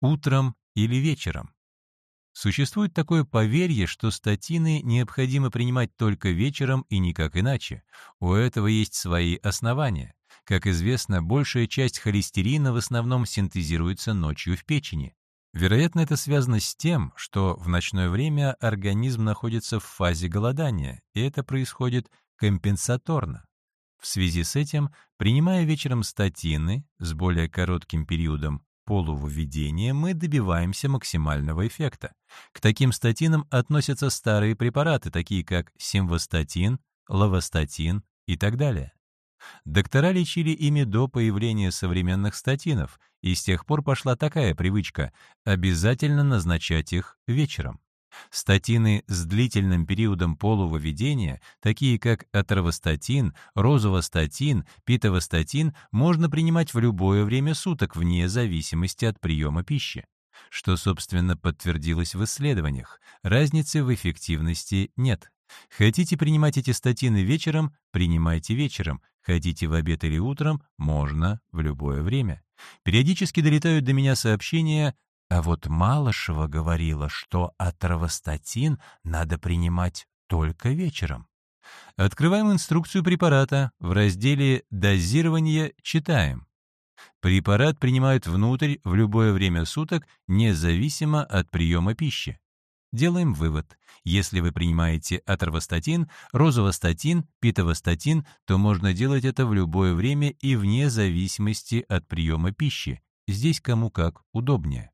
утром или вечером. Существует такое поверье, что статины необходимо принимать только вечером и никак иначе. У этого есть свои основания. Как известно, большая часть холестерина в основном синтезируется ночью в печени. Вероятно, это связано с тем, что в ночное время организм находится в фазе голодания, и это происходит компенсаторно. В связи с этим, принимая вечером статины с более коротким периодом полувыведения, мы добиваемся максимального эффекта. К таким статинам относятся старые препараты, такие как симвастатин, лавастатин и так далее. Доктора лечили ими до появления современных статинов, и с тех пор пошла такая привычка — обязательно назначать их вечером. Статины с длительным периодом полувыведения, такие как атровостатин, розовостатин, питовостатин, можно принимать в любое время суток вне зависимости от приема пищи. Что, собственно, подтвердилось в исследованиях. Разницы в эффективности нет. Хотите принимать эти статины вечером — принимайте вечером. Хотите в обед или утром — можно в любое время. Периодически долетают до меня сообщения а вот Малышева говорила, что атровостатин надо принимать только вечером. Открываем инструкцию препарата. В разделе «Дозирование» читаем. Препарат принимают внутрь в любое время суток, независимо от приема пищи. Делаем вывод. Если вы принимаете атровостатин, розовостатин, питовостатин, то можно делать это в любое время и вне зависимости от приема пищи. Здесь кому как удобнее.